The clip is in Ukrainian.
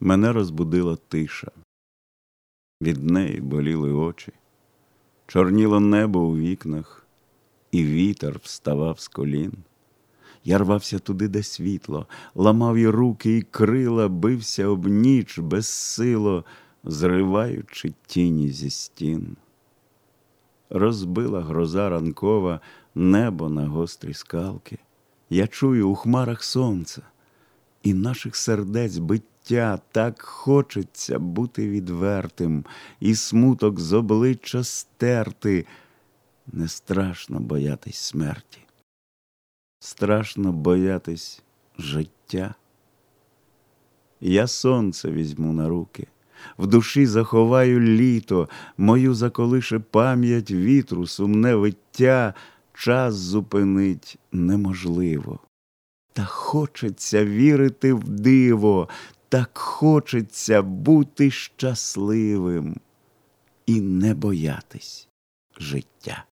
Мене розбудила тиша. Від неї боліли очі, чорніло небо у вікнах, і вітер вставав з колін. Я рвався туди, де світло, ламав і руки, і крила, бився об ніч безсило, зриваючи тіні зі стін. Розбила гроза ранкова небо на гострі скалки. Я чую у хмарах сонце, і наших сердець биття так хочеться бути відвертим, і смуток з обличчя стерти. Не страшно боятись смерті. Страшно боятись життя. Я сонце візьму на руки, в душі заховаю літо, мою заколише пам'ять вітру, сумне виття, час зупинить неможливо. Та хочеться вірити в диво, так хочеться бути щасливим і не боятись життя.